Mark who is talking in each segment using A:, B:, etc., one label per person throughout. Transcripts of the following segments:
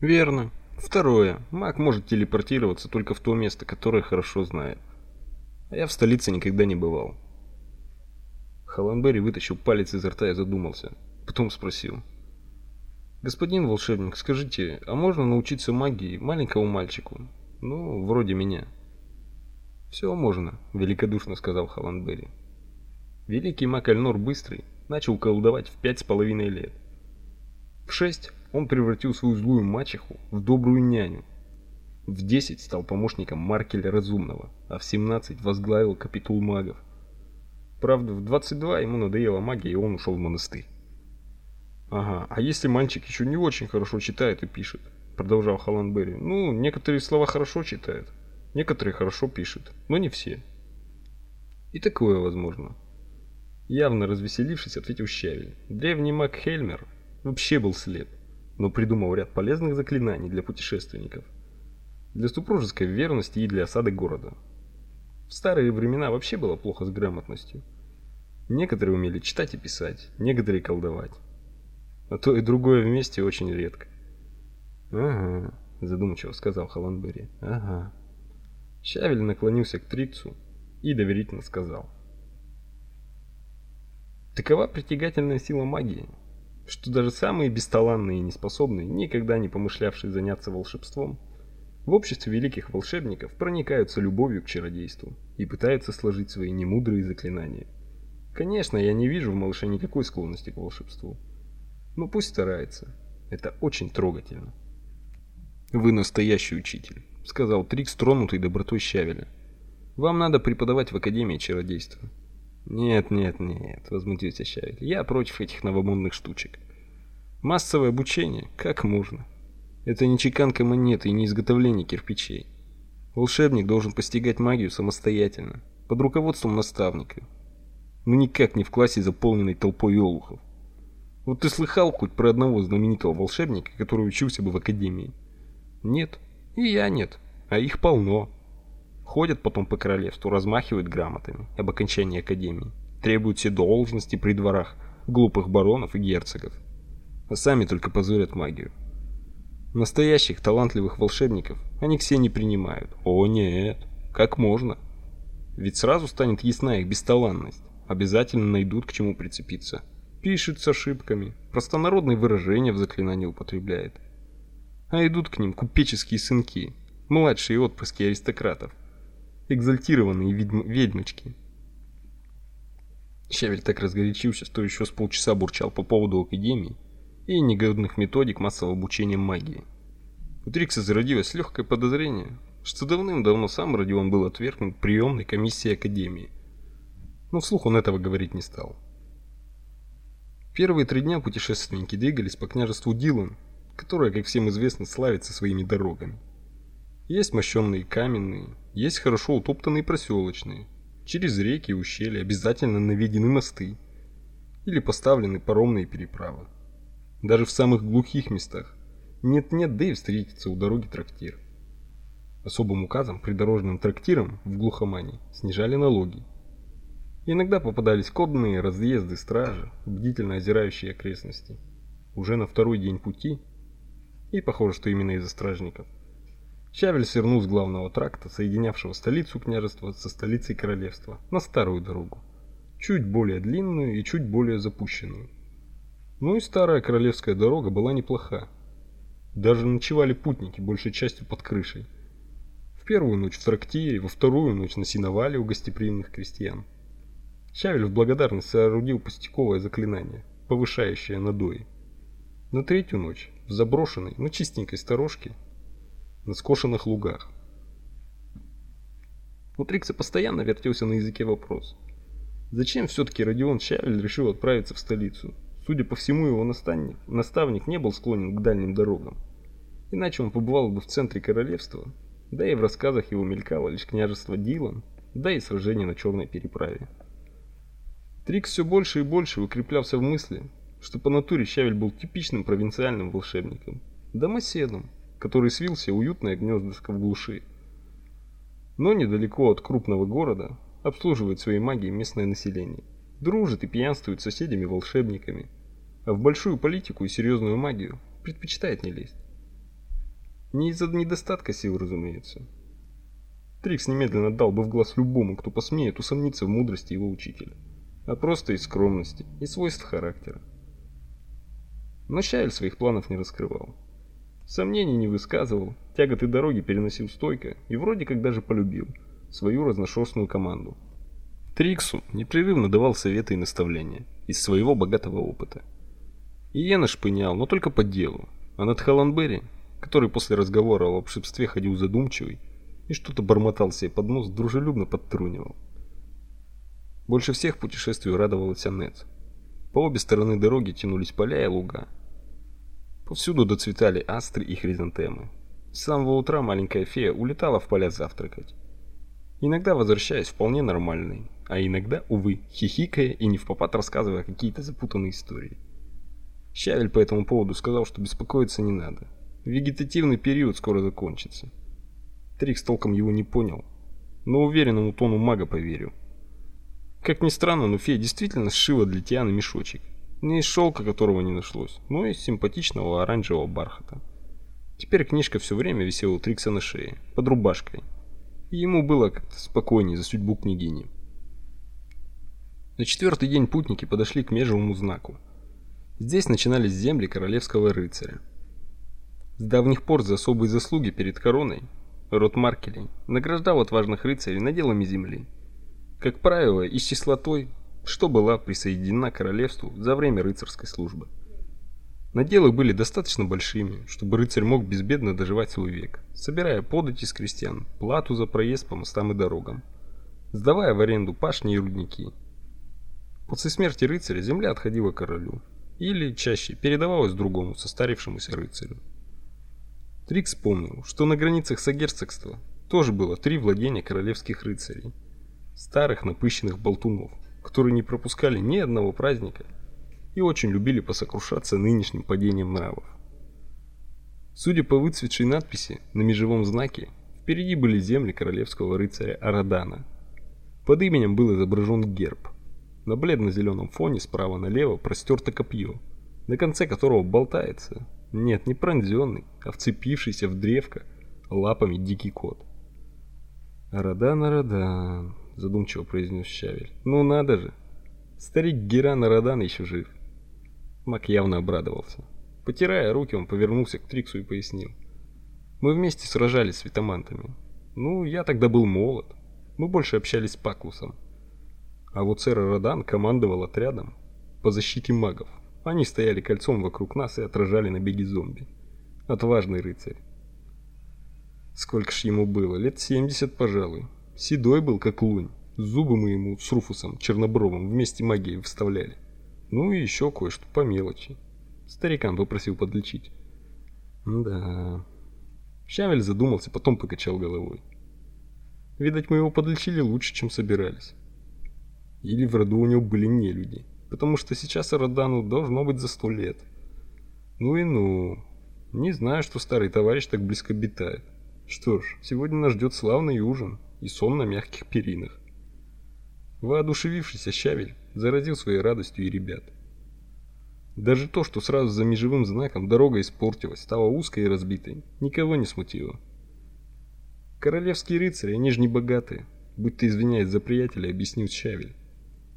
A: Верно. Второе. Маг может телепортироваться только в то место, которое хорошо знает. А я в столице никогда не бывал. Халанбери вытащил палец изо рта и задумался. Потом спросил: "Господин волшебник, скажите, а можно научиться магии маленькому мальчику? Ну, вроде меня?" «Все можно", великодушно сказал Халанбери. Великий маг Альнор Быстрый начал колдовать в пять с половиной лет. В шесть он превратил свою злую мачеху в добрую няню. В 10 стал помощником Маркеля Разумного, а в 17 возглавил капитул магов. Правда, в 22 ему надоела магия, и он ушел в монастырь. Ага, а если мальчик еще не очень хорошо читает и пишет, продолжал Халанбери. Ну, некоторые слова хорошо читает, некоторые хорошо пишет, но не все. И такое возможно. Явно развеселившись, ответил Щавель. Древний маг Хельмер вообще был слеп но придумал ряд полезных заклинаний для путешественников, для супружеской верности и для осады города. В старые времена вообще было плохо с грамотностью. Некоторые умели читать и писать, некоторые колдовать. А то и другое вместе очень редко. Ага, задумчиво сказал Халанбери. Ага. Щавель наклонился к Триксу и доверительно сказал: Такова притягательная сила магии, что даже самые бесталанные и неспособные, никогда не помышлявшие заняться волшебством, в обществе великих волшебников проникаются любовью к чародейству и пытаются сложить свои немудрые заклинания. Конечно, я не вижу в малыше никакой склонности к волшебству. Но пусть старается. Это очень трогательно. Вы настоящий учитель, сказал Трикс, тронутый добротой Щавеля. Вам надо преподавать в академии чародейства. Нет, нет, нет, возмутился Щавель. Я против этих новомодных штучек. Массовое обучение, как можно? Это не чеканка монеты и не изготовление кирпичей. Волшебник должен постигать магию самостоятельно, под руководством наставника. Но никак не в классе, заполненной толпой олухов. Вот ты слыхал хоть про одного знаменитого волшебника, который учился бы в академии? Нет. И я нет. А их полно. Ходят потом по королевству, размахивают грамотами об окончании академии, требуют все должности при дворах глупых баронов и герцогов. А сами только позорят магию. Настоящих талантливых волшебников они все не принимают. О нет, как можно? Ведь сразу станет ясна их бесталанность. Обязательно найдут к чему прицепиться. Пишет с ошибками, простонародные выражения в заклинании употребляет. А идут к ним купеческие сынки, младшие отпрыски аристократов, экзальтированные ведьм ведьмочки. Щавель так разгорячился, что еще с полчаса бурчал по поводу академии и негодных методик массового обучения магии. У Трикса зародилось легкое подозрение, что давным-давно сам Родион был отвергнут приемной комиссией академии. Но вслух он этого говорить не стал. Первые три дня путешественники двигались по княжеству Дилан, которое, как всем известно, славится своими дорогами. Есть мощенные каменные, есть хорошо утоптанные проселочные. Через реки и ущелья обязательно наведены мосты или поставлены паромные переправы. Даже в самых глухих местах нет-нет, да и встретится у дороги трактир. Особым указом придорожным трактирам в глухомане снижали налоги. Иногда попадались кодные разъезды стражи, бдительно озирающие окрестности. Уже на второй день пути, и похоже, что именно из-за стражников, Щавель свернул с главного тракта, соединявшего столицу княжества со столицей королевства, на старую дорогу, чуть более длинную и чуть более запущенную. Ну и старая королевская дорога была неплоха. Даже ночевали путники большей частью под крышей. В первую ночь в трактире, во вторую ночь на сеновале у гостеприимных крестьян. Щавель в благодарность соорудил пустяковое заклинание, повышающее надои. На третью ночь в заброшенной, но чистенькой сторожке на скошенных лугах. У Трикса постоянно вертелся на языке вопрос. Зачем все-таки Родион Щавель решил отправиться в столицу? Судя по всему, его наставник, наставник не был склонен к дальним дорогам. Иначе он побывал бы в центре королевства, да и в рассказах его мелькало лишь княжество Дилан, да и сражение на Черной переправе. Трикс все больше и больше укреплялся в мысли, что по натуре Щавель был типичным провинциальным волшебником, домоседом, который свился уютное гнездышко в глуши. Но недалеко от крупного города обслуживает своей магией местное население, дружит и пьянствует с соседями-волшебниками, а в большую политику и серьезную магию предпочитает не лезть. Не из-за недостатка сил, разумеется. Трикс немедленно дал бы в глаз любому, кто посмеет усомниться в мудрости его учителя, а просто из скромности и свойств характера. Но Шайль своих планов не раскрывал. Сомнений не высказывал, тяготы дороги переносил стойко и вроде как даже полюбил свою разношерстную команду. Триксу непрерывно давал советы и наставления из своего богатого опыта. И я нашпынял, но только по делу. А над Халанбери, который после разговора о волшебстве ходил задумчивый и что-то бормотал себе под нос, дружелюбно подтрунивал. Больше всех путешествию радовалась Аннет. По обе стороны дороги тянулись поля и луга. Повсюду доцветали астры и хризантемы. С самого утра маленькая фея улетала в поля завтракать. Иногда возвращаясь вполне нормальной, а иногда, увы, хихикая и не в попад рассказывая какие-то запутанные истории. Щавель по этому поводу сказал, что беспокоиться не надо. Вегетативный период скоро закончится. Трикс толком его не понял, но уверенному тону мага поверил. Как ни странно, но фея действительно сшила для Тианы мешочек. Не из шелка, которого не нашлось, но из симпатичного оранжевого бархата. Теперь книжка все время висела у Трикса на шее, под рубашкой. И ему было как-то спокойнее за судьбу княгини. На четвертый день путники подошли к межевому знаку. Здесь начинались земли королевского рыцаря. С давних пор за особые заслуги перед короной род Маркелей награждал отважных рыцарей наделами земли. Как правило, из числа той, что была присоединена к королевству за время рыцарской службы. Наделы были достаточно большими, чтобы рыцарь мог безбедно доживать свой век, собирая подати с крестьян, плату за проезд по мостам и дорогам, сдавая в аренду пашни и рудники. После смерти рыцаря земля отходила королю, или чаще передавалось другому состарившемуся рыцарю. Трикс помнил, что на границах сагерцогства тоже было три владения королевских рыцарей, старых напыщенных болтунов, которые не пропускали ни одного праздника и очень любили посокрушаться нынешним падением нравов. Судя по выцветшей надписи на межевом знаке, впереди были земли королевского рыцаря Арадана. Под именем был изображен герб – на бледно-зеленом фоне справа налево простерто копье, на конце которого болтается, нет, не пронзенный, а вцепившийся в древко лапами дикий кот. «Радан, Радан», — задумчиво произнес Щавель. «Ну надо же! Старик Геран Радан еще жив». Мак явно обрадовался. Потирая руки, он повернулся к Триксу и пояснил. «Мы вместе сражались с витамантами. Ну, я тогда был молод. Мы больше общались с Паклусом. А вот сэр Родан командовал отрядом по защите магов. Они стояли кольцом вокруг нас и отражали набеги зомби. Отважный рыцарь. Сколько ж ему было? Лет 70, пожалуй. Седой был, как лунь. Зубы мы ему с Руфусом чернобровым вместе магии вставляли. Ну и еще кое-что по мелочи. Старикан попросил подлечить. Да. Щавель задумался, потом покачал головой. Видать, мы его подлечили лучше, чем собирались. Или в роду у него были не люди, потому что сейчас Родану должно быть за сто лет. Ну и ну. Не знаю, что старый товарищ так близко обитает. Что ж, сегодня нас ждет славный ужин и сон на мягких перинах. Воодушевившийся Щавель заразил своей радостью и ребят. Даже то, что сразу за межевым знаком дорога испортилась, стала узкой и разбитой, никого не смутило. Королевские рыцари, они же не богатые, будь ты извиняюсь за приятеля, объяснил Щавель.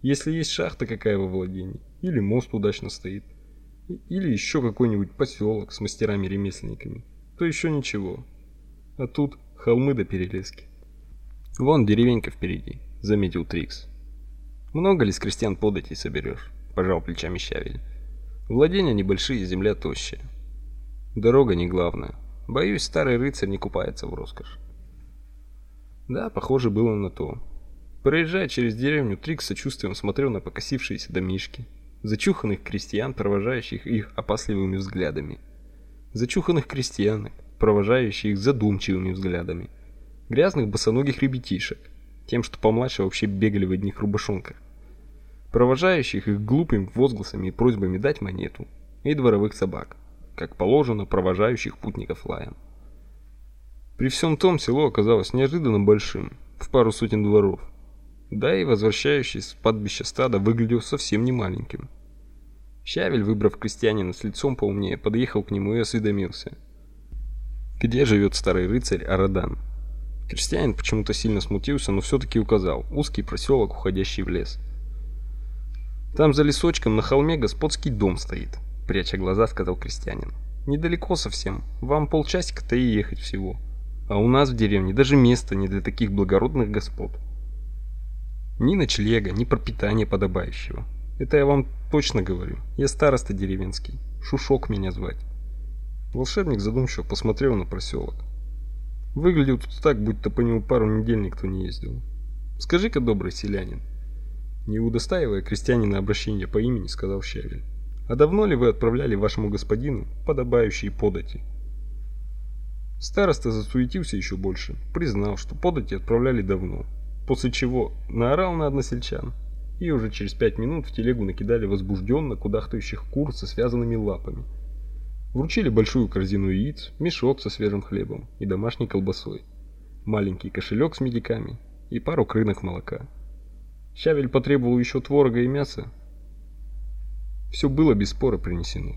A: Если есть шахта какая во владении, или мост удачно стоит, или еще какой-нибудь поселок с мастерами-ремесленниками, то еще ничего. А тут холмы до перелески. Вон деревенька впереди, заметил Трикс. Много ли с крестьян податей соберешь? Пожал плечами Щавель. Владения небольшие, земля тощая. Дорога не главное. Боюсь, старый рыцарь не купается в роскошь. Да, похоже было на то. Проезжая через деревню, Трикс сочувствием смотрел на покосившиеся домишки, зачуханных крестьян, провожающих их опасливыми взглядами. Зачуханных крестьянок, провожающих их задумчивыми взглядами. Грязных босоногих ребятишек, тем, что помладше вообще бегали в одних рубашонках. Провожающих их глупыми возгласами и просьбами дать монету. И дворовых собак, как положено провожающих путников лаем. При всем том село оказалось неожиданно большим, в пару сотен дворов. Да и возвращающийся с падбища стада выглядел совсем не маленьким. Щавель, выбрав крестьянина с лицом поумнее, подъехал к нему и осведомился. где живет старый рыцарь Арадан. Крестьянин почему-то сильно смутился, но все-таки указал узкий проселок, уходящий в лес. Там за лесочком на холме господский дом стоит, пряча глаза, сказал крестьянин. Недалеко совсем, вам полчасика-то и ехать всего. А у нас в деревне даже места не для таких благородных господ. Ни ночлега, ни пропитания подобающего. Это я вам точно говорю. Я староста деревенский. Шушок меня звать. Волшебник задумчиво посмотрел на проселок. Выглядел тут так, будто по нему пару недель никто не ездил. Скажи-ка, добрый селянин, не удостаивая крестьянина обращения по имени, сказал Щавель. А давно ли вы отправляли вашему господину подобающие подати? Староста засуетился еще больше, признал, что подати отправляли давно, после чего наорал на односельчан, и уже через пять минут в телегу накидали возбужденно кудахтающих кур со связанными лапами. Вручили большую корзину яиц, мешок со свежим хлебом и домашней колбасой, маленький кошелек с медиками и пару крынок молока. Щавель потребовал еще творога и мяса. Все было без спора принесено.